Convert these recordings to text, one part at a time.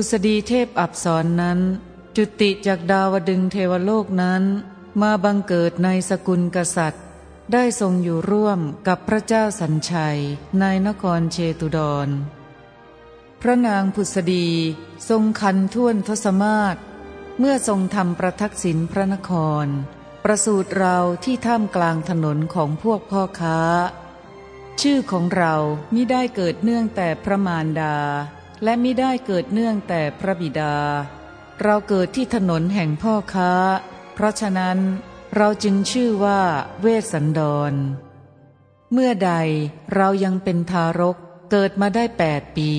พุษดีเทพอับสรนนั้น จุติจากดาวดึงเทวโลกนั้น มาบังเกิดในสกุลกษัตริย์ ได้ทรงอยู่ร่วมกับพระเจ้าสัญชัยในนครเชตุดร พระนางพุษดีทรงคันท่วนทศมาศเมื่อทรงทำประทักษิณพระนคร ประสูตรเราที่ท่ามกลางถนนของพวกพ่อค้า ชื่อของเรามิได้เกิดเนื่องแต่พระมารดา และมิได้เกิดเนื่องแต่พระบิดา เราเกิดที่ถนนแห่งพ่อค้า เพราะฉะนั้นเราจึงชื่อว่าเวสสันดร เมื่อใดเรายังเป็นทารกเกิดมาได้แปดปี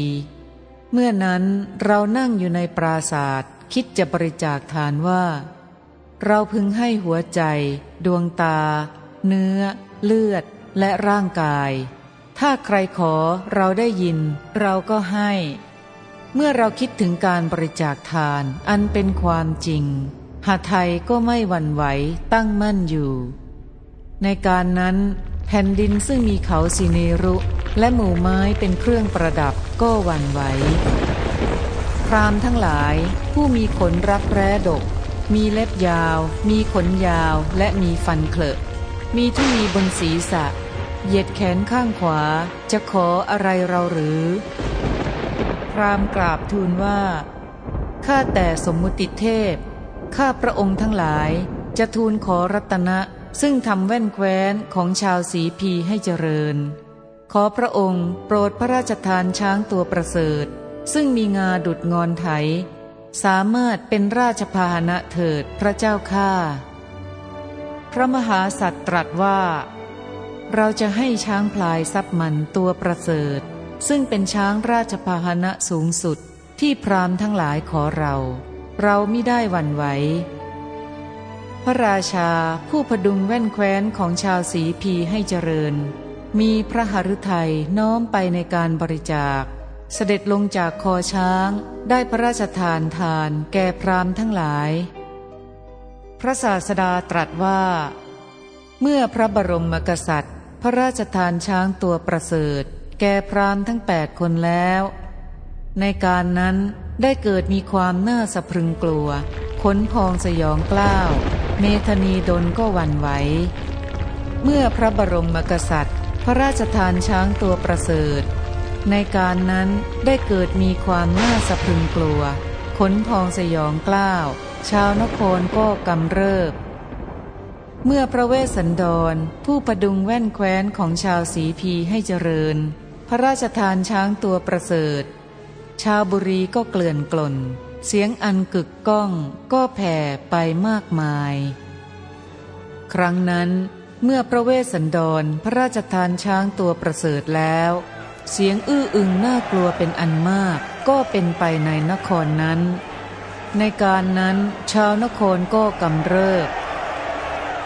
เมื่อนั้นเรานั่งอยู่ในปราศาสตร์คิดจะบริจาคทานว่า เราพึงให้หัวใจ ดวงตา เนื้อ เลือด และร่างกาย ถ้าใครขอเราได้ยิน เราก็ให้ เมื่อเราคิดถึงการบริจาคทานอันเป็นความจริง หาไทยก็ไม่หวั่นไหวตั้งมั่นอยู่ ในการนั้น แผ่นดินซึ่งมีเขาสิเนรุ และหมู่ไม้เป็นเครื่องประดับก็หวั่นไหวพรามทั้งหลายผู้มีขนรักแร้ดก มีเล็บยาว มีขนยาวและมีฟันเคลอะมีที่มีบนศีรษะ เหยียดแขนข้างขวาจะขออะไรเราหรือ รามกราบทูลว่า ข้าแต่สมมุติเทพ ข้าพระองค์ทั้งหลายจะทูลขอรัตนะ ซึ่งทำแว่นแคว้นของชาวสีพีให้เจริญ ขอพระองค์โปรดพระราชทานช้างตัวประเสริฐ ซึ่งมีงาดุดงอนไถ สามารถเป็นราชพาหนะเถิดพระเจ้าข้าพระมหาสัตว์ตรัสว่า เราจะให้ช้างพลายซับมันตัวประเสริฐ ซึ่งเป็นช้างราชพาหนะสูงสุดที่พรามทั้งหลายขอเรา เราไม่ได้หวั่นไหว พระราชาผู้พดุงแว่นแคว้นของชาวสีพีให้เจริญ มีพระหฤทัยน้อมไปในการบริจาค เสด็จลงจากคอช้าง ได้พระราชทานทานแก่พรามทั้งหลาย พระศาสดาตรัสว่า เมื่อพระบรมกษัตริย์ พระราชทานช้างตัวประเสริฐ แก่พรามทั้งแปดคนแล้ว ในการนั้นได้เกิดมีความน่าสะพรึงกลัว ขนพองสยองกล้าว เมธนีดนก็หวั่นไหว เมื่อพระบรมกษัตริย์ พระราชทานช้างตัวประเสริฐ ในการนั้นได้เกิดมีความน่าสะพรึงกลัว ขนพองสยองกล้าว ชาวนครก็กำเริบ เมื่อพระเวสสันดรผู้ประดุงแว่นแคว้นของชาวสีพีให้เจริญ พระราชทานช้างตัวประเสริฐ ชาวบุรีก็เกลื่อนกลน เสียงอันกึกก้องก็แผ่ไปมากมาย ครั้งนั้นเมื่อพระเวสสันดรพระราชทานช้างตัวประเสริฐแล้ว เสียงอื้ออึงน่ากลัวเป็นอันมาก ก็เป็นไปในนครนั้น ในการนั้นชาวนครก็กำเริบ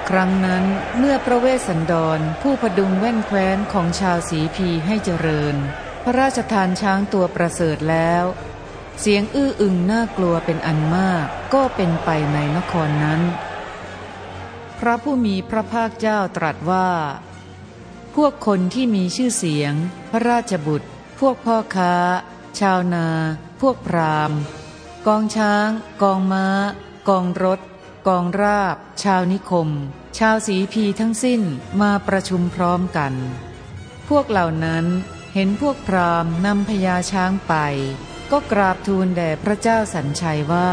ครั้งนั้นเมื่อพระเวสสันดรผู้พดุงแว่นแคว้นของชาวสีพีให้เจริญ พระราชทานช้างตัวประเสริฐแล้ว เสียงอื้ออึงน่ากลัวเป็นอันมากก็เป็นไปในนครนั้น พระผู้มีพระภาคเจ้าตรัสว่า พวกคนที่มีชื่อเสียง พระราชบุตร พวกพ่อค้า ชาวนา พวกพรามกองช้าง กองม้า กองรถ กองราบ ชาวนิคม ชาวสีพีทั้งสิ้นมาประชุมพร้อมกัน พวกเหล่านั้นเห็นพวกพรามนำพญาช้างไป ก็กราบทูลแด่พระเจ้าสัญชัยว่า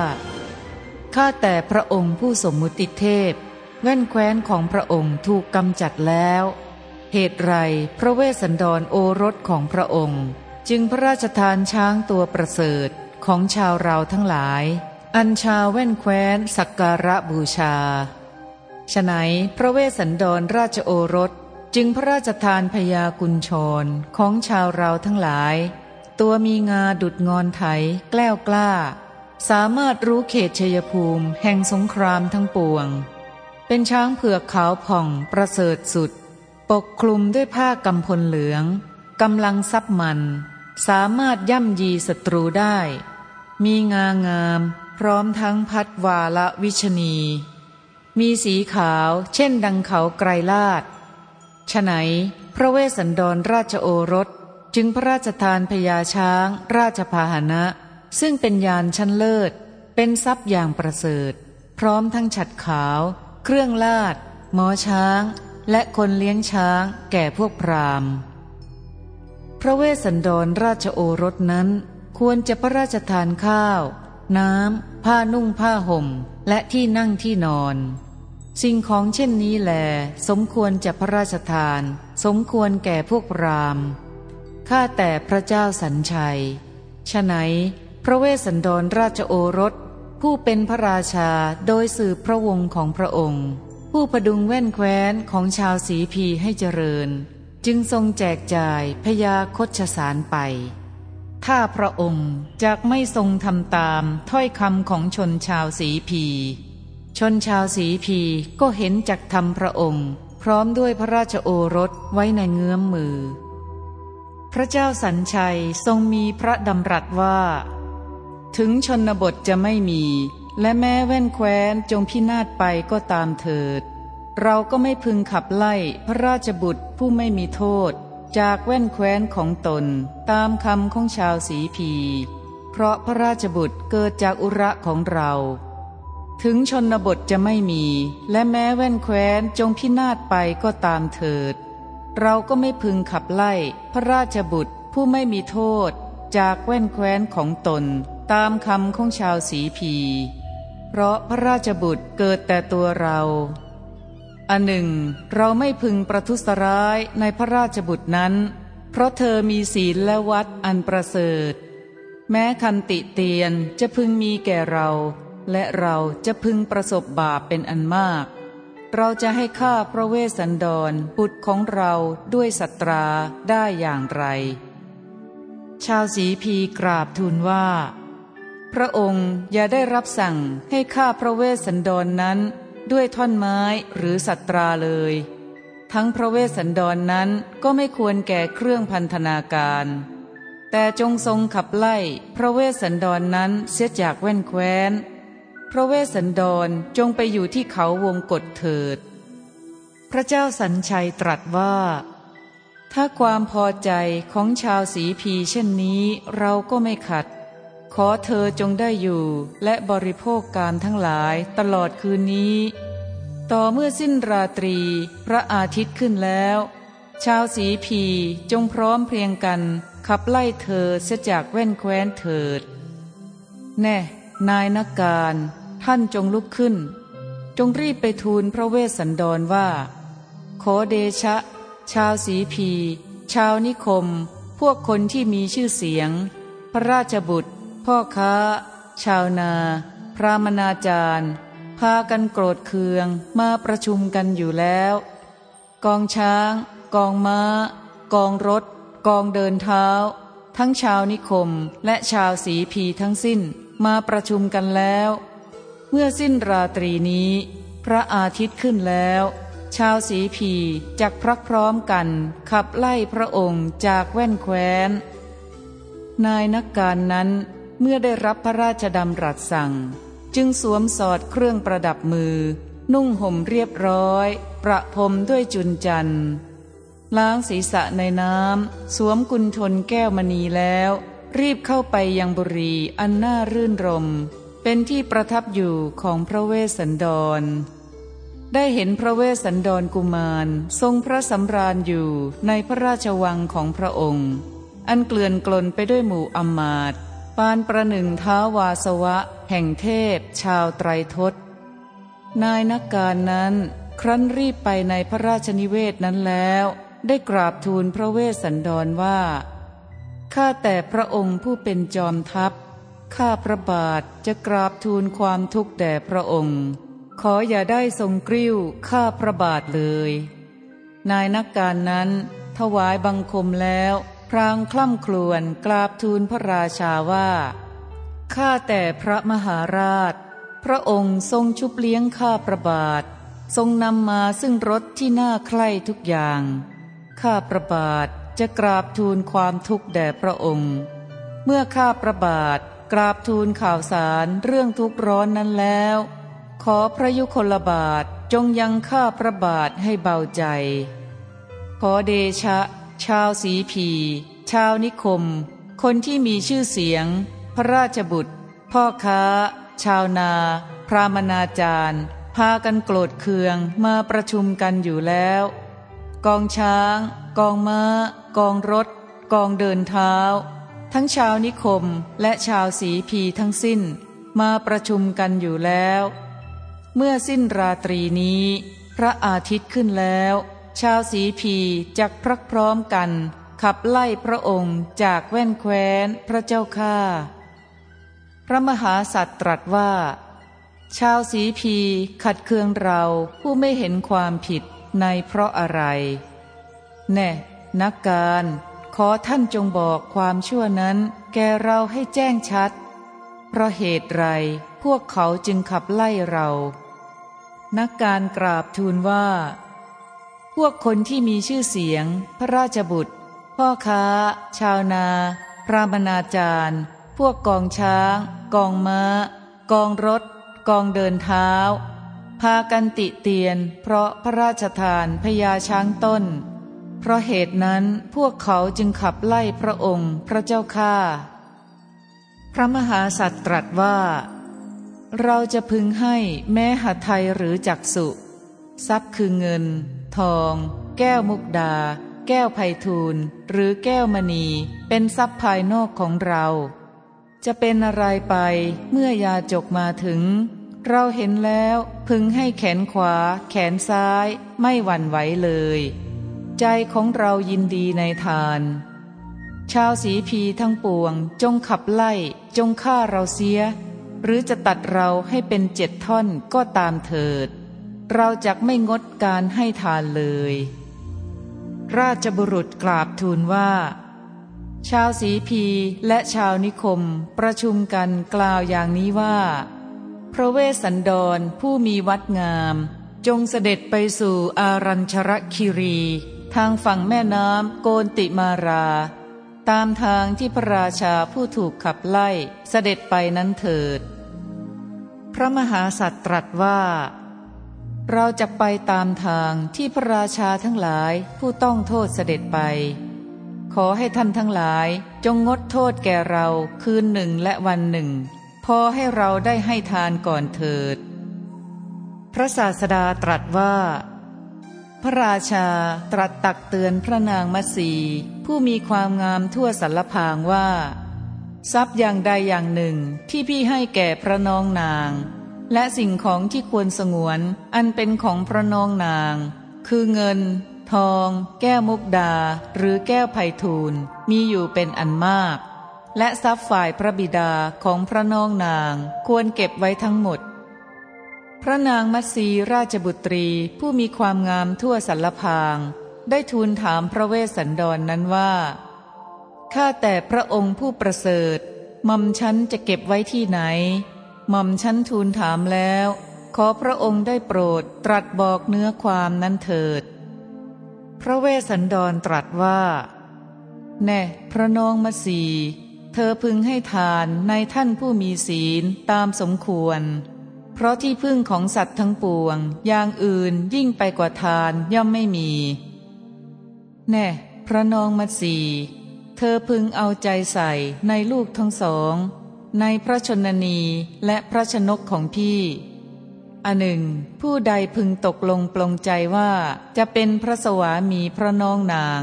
ข้าแต่พระองค์ผู้สมมุติเทพแว่อนแคว้นของพระองค์ถูกกำจัดแล้ว เหตุไรพระเวสสันดรโอรสของพระองค์ จึงพระราชทานช้างตัวประเสริฐของชาวเราทั้งหลาย อันชาวแว่นแคว้น สักการะบูชาฉไหนพระเวสสันดรราชโอรสจึงพระราชทานพยากุญชรของชาวเราทั้งหลาย ตัวมีงาดุดงอนไถแกล้วกล้า สามารถรู้เขตชยภูมิแห่งสงครามทั้งปวง เป็นช้างเผือกขาวผ่องประเสริฐสุด ปกคลุมด้วยผ้ากำพลเหลืองกำลังซับมัน สามารถย่ำยีศัตรูได้ มีงางาม พร้อมทั้งพัดวาละวิชนี มีสีขาวเช่นดังเขาไกรลาดฉไหนพระเวสสันดรราชโอรสจึงพระราชทานพญาช้าง ราชพาหนะ ซึ่งเป็นยานชั้นเลิศ เป็นทรัพย์อย่างประเสริฐ พร้อมทั้งฉัดขาว เครื่องลาดหมอช้าง และคนเลี้ยงช้างแก่พวกพราหมณ์ พระเวสสันดรราชโอรสนั้นควรจะพระราชทานข้าว น้ำ ผ้านุ่งผ้าห่ม และที่นั่งที่นอน สิ่งของเช่นนี้แล สมควรจะพระราชทาน สมควรแก่พวกรามข้าแต่พระเจ้าสัญชัยฉะไหนพระเวสสันดรราชโอรส ผู้เป็นพระราชาโดยสืบพระวงศ์ของพระองค์ ผู้พดุงแว่นแคว้นของชาวสีพีให้เจริญ จึงทรงแจกจ่ายพยาคชสารไป ถ้าพระองค์จากไม่ทรงทำตามถ้อยคำของชนชาวสีพี ชนชาวสีพีก็เห็นจักทำพระองค์ พร้อมด้วยพระราชโอรสไว้ในเงื้อมมือ พระเจ้าสัญชัยทรงมีพระดำรัสว่า ถึงชนบทจะไม่มี และแม้แว่นแคว้นจงพินาศไปก็ตามเถิด เราก็ไม่พึงขับไล่พระราชบุตรผู้ไม่มีโทษ จากแว่นแคว้นของตนตามคำของชาวสีพี เพราะพระราชบุตรเกิดจากอุระของเรา ถึงชนบทจะไม่มี และแม้แว่นแคว้นจงพินาศไปก็ตามเถิด เราก็ไม่พึงขับไล่พระราชบุตรผู้ไม่มีโทษ จากแว่นแคว้นของตนตามคำของชาวสีพี เพราะพระราชบุตรเกิดแต่ตัวเรา อันหนึ่ง เราไม่พึงประทุษร้ายในพระราชบุตรนั้น เพราะเธอมีศีลและวัดอันประเสริฐ แม้คันติเตียนจะพึงมีแก่เรา และเราจะพึงประสบบาปเป็นอันมาก เราจะให้ข้าพระเวสสันดรบุตรของเราด้วยสัตราได้อย่างไร ชาวสีพีกราบทูลว่า พระองค์อย่าได้รับสั่งให้ฆ่าพระเวสสันดรนั้น ด้วยท่อนไม้หรือศัสตราเลย ทั้งพระเวสสันดรนั้นก็ไม่ควรแก่เครื่องพันธนาการ แต่จงทรงขับไล่พระเวสสันดรนั้นเสียจากแว่นแคว้น พระเวสสันดรจงไปอยู่ที่เขาวงกตเถิด พระเจ้าสัญชัยตรัสว่า ถ้าความพอใจของชาวสีพีเช่นนี้เราก็ไม่ขัด ขอเธอจงได้อยู่และบริโภคการทั้งหลายตลอดคืนนี้ ต่อเมื่อสิ้นราตรีพระอาทิตย์ขึ้นแล้ว ชาวสีพีจงพร้อมเพรียงกันขับไล่เธอเสียจากแว่นแคว้นเถิด แน่ นายนักการ ท่านจงลุกขึ้น จงรีบไปทูลพระเวสสันดรว่า ขอเดชะ ชาวสีพี ชาวนิคม พวกคนที่มีชื่อเสียง พระราชบุตร พ่อค้า ชาวนา พระมนาจารย์ พากันโกรธเคืองมาประชุมกันอยู่แล้ว กองช้าง กองม้า กองรถ กองเดินเท้า ทั้งชาวนิคมและชาวสีพีทั้งสิ้นมาประชุมกันแล้ว เมื่อสิ้นราตรีนี้ พระอาทิตย์ขึ้นแล้ว ชาวสีพีจักพรักพร้อมกัน ขับไล่พระองค์จากแว่นแคว้น นายนักการนั้น เมื่อได้รับพระราชดำรัสสั่ง จึงสวมสอดเครื่องประดับมือ นุ่งห่มเรียบร้อย ประพรมด้วยจุนจันทร์ล้างศีรษะในน้ำ สวมกุญทนแก้วมณีแล้ว รีบเข้าไปยังบุรีอันน่ารื่นรม เป็นที่ประทับอยู่ของพระเวสสันดร ได้เห็นพระเวสสันดรกุมาร ทรงพระสำราญอยู่ในพระราชวังของพระองค์ อันเกลื่อนกลนไปด้วยหมู่อมาต ปานประหนึ่งท้าวาสวะ แห่งเทพ ชาวไตรทศ นายนักการนั้น ครั้นรีบไปในพระราชนิเวศนั้นแล้ว ได้กราบทูลพระเวสสันดรว่า ข้าแต่พระองค์ผู้เป็นจอมทัพ ข้าพระบาทจะกราบทูลความทุกข์แด่พระองค์ ขออย่าได้ทรงกริ้วข้าพระบาทเลย นายนักการนั้นถวายบังคมแล้ว พรางคล่ำครวญกราบทูลพระราชาว่า ข้าแต่พระมหาราช พระองค์ทรงชุบเลี้ยงข้าพระบาท ทรงนำมาซึ่งรถที่น่าใคร่ทุกอย่าง ข้าพระบาทจะกราบทูลความทุกข์แด่พระองค์ เมื่อข้าพระบาทกราบทูลข่าวสารเรื่องทุกข์ร้อนนั้นแล้ว ขอพระยุคลบาทจงยังข้าพระบาทให้เบาใจ ขอเดชะ ชาวสีผี ชาวนิคม คนที่มีชื่อเสียง พระราชบุตร พ่อค้า ชาวนา พรามนาจารย์ พากันโกรธเคืองมาประชุมกันอยู่แล้ว กองช้าง กองม้า กองรถ กองเดินเท้า ทั้งชาวนิคมและชาวสีพีทั้งสิ้น มาประชุมกันอยู่แล้ว เมื่อสิ้นราตรีนี้ พระอาทิตย์ขึ้นแล้ว ชาวสีพีจักพรักพร้อมกัน ขับไล่พระองค์จากแว่นแคว้นพระเจ้าข้าพระมหาสัตว์ตรัสว่า ชาวสีพีขัดเคืองเราผู้ไม่เห็นความผิดในเพราะอะไร แน่นักการขอท่านจงบอกความชั่วนั้น แกเราให้แจ้งชัด เพราะเหตุไรพวกเขาจึงขับไล่เรา นักการกราบทูลว่า วกคนที่มีชื่อเสียง พระราชบุตร พ่อค้า ชาวนา พรามนาจารย์ พวกกองช้าง กองม้า กองรถ กองเดินเท้า พากันติเตียน เพราะพระราชทานพญาช้างต้น เพราะเหตุนั้นพวกเขาจึงขับไล่พระองค์พระเจ้าข้าพระมหาสัตว์ตรัสว่า เราจะพึงให้แม้หัไทยหรือจักสุ ทรัพย์คือเงิน ทอง แก้วมุกดา แก้วไพทูลหรือแก้วมณี เป็นทรัพย์ภายนอกของเรา จะเป็นอะไรไปเมื่อยาจกมาถึง เราเห็นแล้วพึงให้แขนขวา แขนซ้าย ไม่หวั่นไหวเลย ใจของเรายินดีในทาน ชาวสีพีทั้งปวง จงขับไล่ จงฆ่าเราเสีย หรือจะตัดเราให้เป็นเจ็ดท่อนก็ตามเถิด เราจะไม่งดการให้ทานเลย ราชบุรุษกราบทูลว่า ชาวสีพีและชาวนิคมประชุมกันกล่าวอย่างนี้ว่า พระเวสสันดรผู้มีวัดงาม จงเสด็จไปสู่อารัญชรคิรี ทางฝั่งแม่น้ำโกนติมารา ตามทางที่พระราชาผู้ถูกขับไล่เสด็จไปนั้นเถิด พระมหาสัตว์ตรัสว่า เราจะไปตามทางที่พระราชาทั้งหลายผู้ต้องโทษเสด็จไป ขอให้ท่านทั้งหลายจงงดโทษแก่เราคืนหนึ่งและวันหนึ่ง พอให้เราได้ให้ทานก่อนเถิด พระศาสดาตรัสว่า พระราชาตรัสตักเตือนพระนางมัสีผู้มีความงามทั่วสารพางว่า ทรัพย์อย่างใดอย่างหนึ่งที่พี่ให้แก่พระน้องนาง และสิ่งของที่ควรสงวน อันเป็นของพระนองนาง คือเงิน ทอง แก้วมุกดา หรือแก้วไพทูลมีอยู่เป็นอันมาก และทรัพย์ฝ่ายพระบิดาของพระนองนาง ควรเก็บไว้ทั้งหมด พระนางมัตสีราชบุตรีผู้มีความงามทั่วสัลพาง ได้ทูลถามพระเวสสันดรนนั้นว่าข้าแต่พระองค์ผู้ประเสริฐมอมฉันจะเก็บไว้ที่ไหน หม่อมฉันทูลถามแล้ว ขอพระองค์ได้โปรดตรัสบอกเนื้อความนั้นเถิด พระเวสสันดรตรัสว่า แน่ พระนองมาสีเธอพึงให้ทานในท่านผู้มีศีลตามสมควร เพราะที่พึ่งของสัตว์ทั้งปวง อย่างอื่นยิ่งไปกว่าทานย่อมไม่มี แน่ พระนองมาสีเธอพึงเอาใจใส่ในลูกทั้งสอง ในพระชนนีและพระชนกของพี่อันหนึ่ง ผู้ใดพึงตกลงปลงใจว่าจะเป็นพระสวามีพระน้องนาง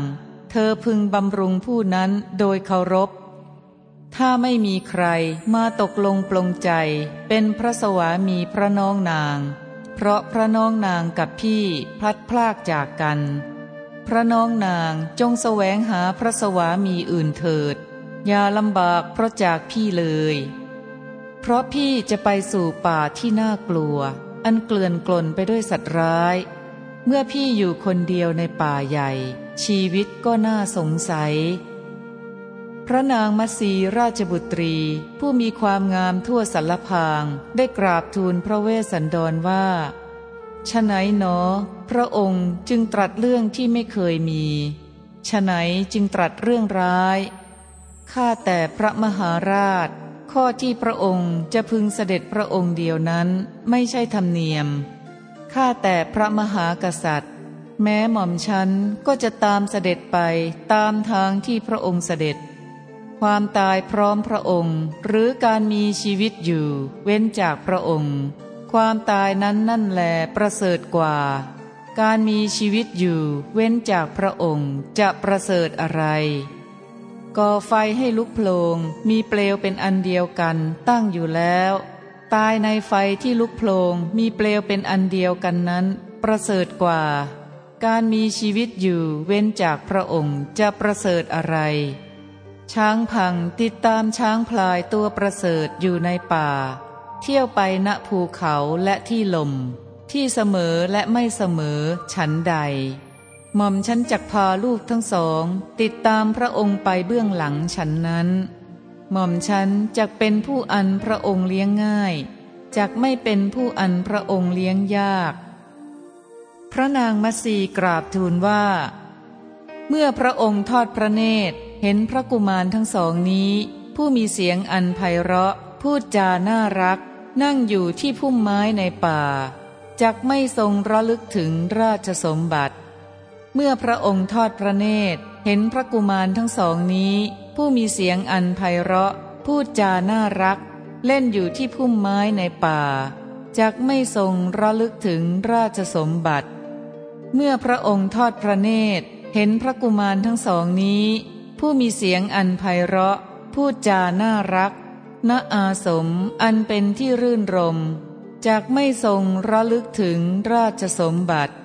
เธอพึงบำรุงผู้นั้นโดยเคารพ ถ้าไม่มีใครมาตกลงปลงใจ เป็นพระสวามีพระน้องนาง เพราะพระน้องนางกับพี่พลัดพรากจากกัน พระน้องนางจงแสวงหาพระสวามีอื่นเถิด อย่าลำบากเพราะจากพี่เลย เพราะพี่จะไปสู่ป่าที่น่ากลัว อันเกลื่อนกลนไปด้วยสัตว์ร้าย เมื่อพี่อยู่คนเดียวในป่าใหญ่ ชีวิตก็น่าสงสัย พระนางมัสีราชบุตรี ผู้มีความงามทั่วสารพาง ได้กราบทูลพระเวสสันดรว่าฉไหนหนอพระองค์จึงตรัสเรื่องที่ไม่เคยมีฉไหนจึงตรัสเรื่องร้าย ข้าแต่พระมหาราช ข้อที่พระองค์จะพึงเสด็จพระองค์เดียวนั้นไม่ใช่ธรรมเนียม ข้าแต่พระมหากษัตริย์ แม้หม่อมฉันก็จะตามเสด็จไปตามทางที่พระองค์เสด็จ ความตายพร้อมพระองค์ หรือการมีชีวิตอยู่ เว้นจากพระองค์ ความตายนั้นนั่นแหลประเสริฐกว่า การมีชีวิตอยู่ เว้นจากพระองค์จะประเสริฐอะไร ก่อไฟให้ลุกโผลงมีเปลวเป็นอันเดียวกันตั้งอยู่แล้ว ตายในไฟที่ลุกโผลงมีเปลวเป็นอันเดียวกันนั้น ประเสริฐกว่า การมีชีวิตอยู่เว้นจากพระองค์จะประเสริฐอะไร ช้างพังติดตามช้างพลายตัวประเสริฐอยู่ในป่า เที่ยวไปณภูเขาและที่ลม ที่เสมอและไม่เสมอฉันใด หม่อมฉันจักพาลูกทั้งสอง ติดตามพระองค์ไปเบื้องหลังฉันนั้น หม่อมฉันจักเป็นผู้อันพระองค์เลี้ยงง่ายจักไม่เป็นผู้อันพระองค์เลี้ยงยาก พระนางมัสีกราบทูลว่า เมื่อพระองค์ทอดพระเนตร เห็นพระกุมารทั้งสองนี้ ผู้มีเสียงอันไพเราะ พูดจาน่ารัก นั่งอยู่ที่พุ่มไม้ในป่าจักไม่ทรงระลึกถึงราชสมบัติ เมื่อพระองค์ทอดพระเนตร เห็นพระกุมารทั้งสองนี้ ผู้มีเสียงอันไพเราะ พูดจาน่ารัก เล่นอยู่ที่พุ่มไม้ในป่าจักไม่ทรงระลึกถึงราชสมบัติ เมื่อพระองค์ทอดพระเนตร เห็นพระกุมารทั้งสองนี้ ผู้มีเสียงอันไพเราะ พูดจาน่ารักณอาสมอันเป็นที่รื่นรมจากไม่ทรงระลึกถึงราชสมบัติ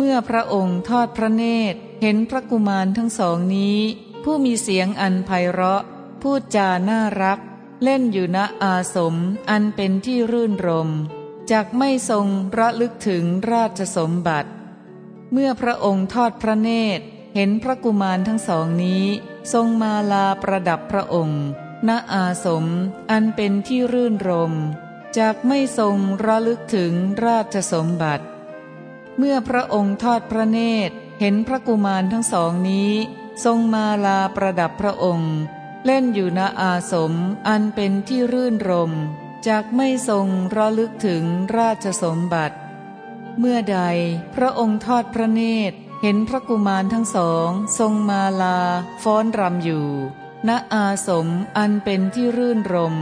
เมื่อพระองค์ทอดพระเนตร เห็นพระกุมารทั้งสองนี้ ผู้มีเสียงอันไพเราะ พูดจาน่ารัก เล่นอยู่ณอาสมอันเป็นที่รื่นรมจากไม่ทรงระลึกถึงราชสมบัติ เมื่อพระองค์ทอดพระเนตร เห็นพระกุมารทั้งสองนี้ ทรงมาลาประดับพระองค์ณอาสมอันเป็นที่รื่นรมจากไม่ทรงระลึกถึงราชสมบัติ เมื่อพระองค์ทอดพระเนตร เห็นพระกุมารทั้งสองนี้ ทรงมาลาประดับพระองค์ เล่นอยู่ณอาสมอันเป็นที่รื่นรมจากไม่ทรงระลึกถึงราชสมบัติ เมื่อใดพระองค์ทอดพระเนตร เห็นพระกุมารทั้งสอง ทรงมาลา ฟ้อนรำอยู่ ณอาสมอันเป็นที่รื่นรม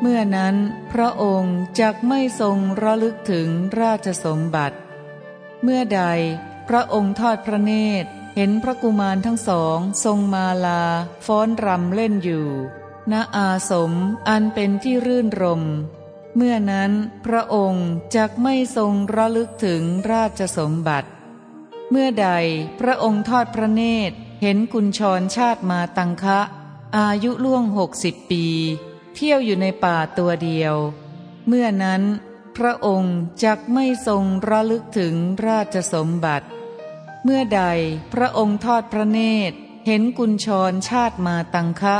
เมื่อนั้นพระองค์จักไม่ทรงระลึกถึงราชสมบัติ เมื่อใดพระองค์ทอดพระเนตร เห็นพระกุมารทั้งสองทรงมาลา ฟ้อนรำเล่นอยู่ ณอาสมอันเป็นที่รื่นรม เมื่อนั้นพระองค์จักไม่ทรงระลึกถึงราชสมบัติ เมื่อใดพระองค์ทอดพระเนตร เห็นกุญชรชาติมาตังคะ อายุล่วงหกสิบปี เที่ยวอยู่ในป่าตัวเดียว เมื่อนั้น พระองค์จักไม่ทรงระลึกถึงราชสมบัติ เมื่อใดพระองค์ทอดพระเนตร เห็นกุญชรชาติมาตังคะ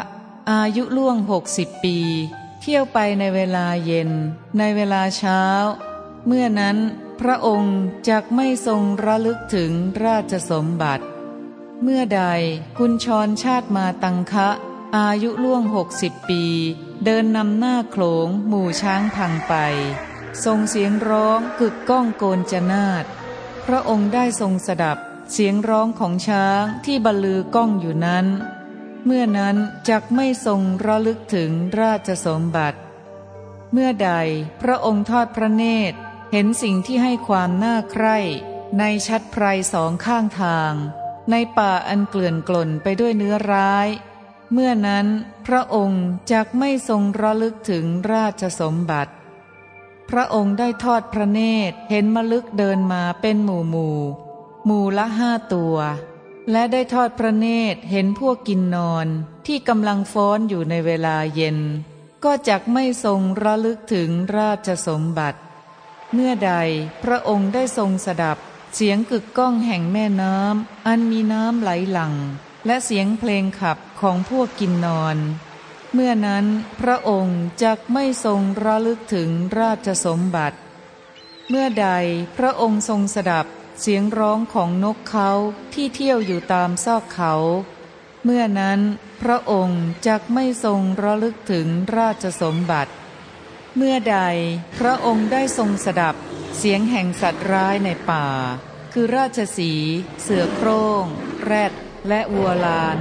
อายุล่วงหกสิบปี เที่ยวไปในเวลาเย็น ในเวลาเช้า เมื่อนั้นพระองค์จักไม่ทรงระลึกถึงราชสมบัติ เมื่อใดคุณชรชาติมาตังคะอายุล่วงหกสิบปี เดินนำหน้าโขลงหมู่ช้างพังไป ทรงเสียงร้องกึกก้องโกนจนาดพระองค์ได้ทรงสดับเสียงร้องของช้างที่บรรลือก้องอยู่นั้น เมื่อนั้นจักไม่ทรงระลึกถึงราชสมบัติ เมื่อใดพระองค์ทอดพระเนตร เห็นสิ่งที่ให้ความน่าใคร่ในชัดไพรสองข้างทาง ในป่าอันเกลื่อนกล่นไปด้วยเนื้อร้าย เมื่อนั้นพระองค์จักไม่ทรงระลึกถึงราชสมบัติ พระองค์ได้ทอดพระเนตรเห็นมลึกเดินมาเป็นหมู่หมู่หมู่ละห้าตัว และได้ทอดพระเนตรเห็นพวกกินนอนที่กำลังฟ้อนอยู่ในเวลาเย็น ก็จักไม่ทรงระลึกถึงราชสมบัติ เมื่อใดพระองค์ได้ทรงสดับ เสียงกึกก้องแห่งแม่น้ำอันมีน้ำไหลหลัง และเสียงเพลงขับของพวกกินนอน เมื่อนั้นพระองค์จักไม่ทรงระลึกถึงราชสมบัติ เมื่อใดพระองค์ทรงสดับเสียงร้องของนกเขาที่เที่ยวอยู่ตามซอกเขา เมื่อนั้นพระองค์จักไม่ทรงระลึกถึงราชสมบัติ เมื่อใดพระองค์ได้ทรงสดับเสียงแห่งสัตว์ร้ายในป่า คือราชสี เสือโครง่ง แรดและวัวลาน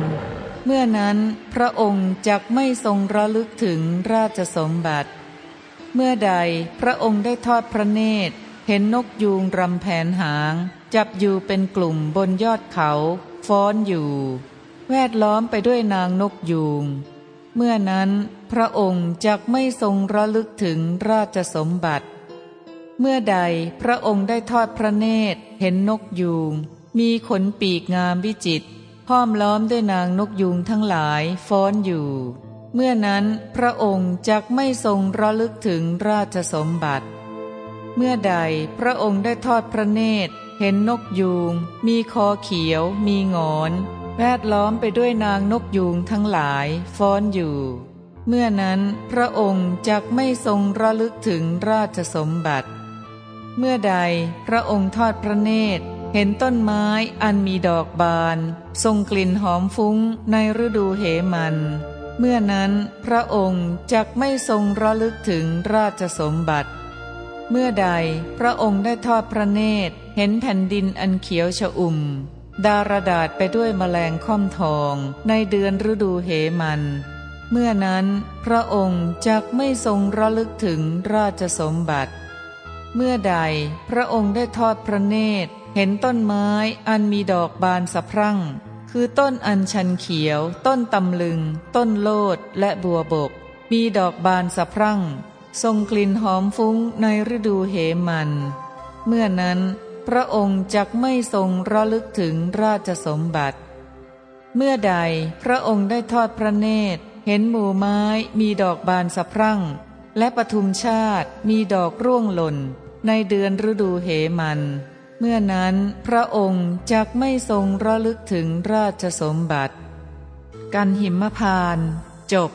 เมื่อนั้นพระองค์จักไม่ทรงระลึกถึงราชสมบัติ เมื่อใดพระองค์ได้ทอดพระเนตร เห็นนกยูงรำแผนหาง จับอยู่เป็นกลุ่มบนยอดเขา ฟ้อนอยู่ แวดล้อมไปด้วยนางนกยูง เมื่อนั้นพระองค์จักไม่ทรงระลึกถึงราชสมบัติ เมื่อใดพระองค์ได้ทอดพระเนตร เห็นนกยูง มีขนปีกงามวิจิตร ห้อมล้อมด้วยนางนกยุงทั้งหลายฟ้อนอยู่ เมื่อนั้นพระองค์จักไม่ทรงระลึกถึงราชสมบัติ เมื่อใดพระองค์ได้ทอดพระเนตร เห็นนกยูง มีคอเขียว มีงอน แวดล้อมไปด้วยนางนกยูงทั้งหลายฟ้อนอยู่ เมื่อนั้นพระองค์จักไม่ทรงระลึกถึงราชสมบัติ เมื่อใดพระองค์ทอดพระเนตร เห็นต้นไม้อันมีดอกบาน ทรงกลิ่นหอมฟุ้งในฤดูเหมัน เมื่อนั้นพระองค์จักไม่ทรงระลึกถึงราชสมบัติ เมื่อใดพระองค์ได้ทอดพระเนตร เห็นแผ่นดินอันเขียวชอุ่ม ดารดาษไปด้วยแมลงค่อมทองในเดือนฤดูเหมัน เมื่อนั้นพระองค์จักไม่ทรงระลึกถึงราชสมบัติเมื่อใดพระองค์ได้ทอดพระเนตร เห็นต้นไม้อันมีดอกบานสะพรั่ง คือต้นอัญชันเขียว ต้นตำลึง ต้นโลดและบัวบก มีดอกบานสะพรั่ง ทรงกลิ่นหอมฟุ้งในฤดูเหมัน เมื่อนั้นพระองค์จักไม่ทรงระลึกถึงราชสมบัติ เมื่อใดพระองค์ได้ทอดพระเนตร เห็นหมู่ไม้มีดอกบานสะพรั่ง และปทุมชาติมีดอกร่วงหล่น ในเดือนฤดูเหมัน เมื่อนั้นพระองค์จักไม่ทรงระลึกถึงราชสมบัติ กันหิมพาน จบ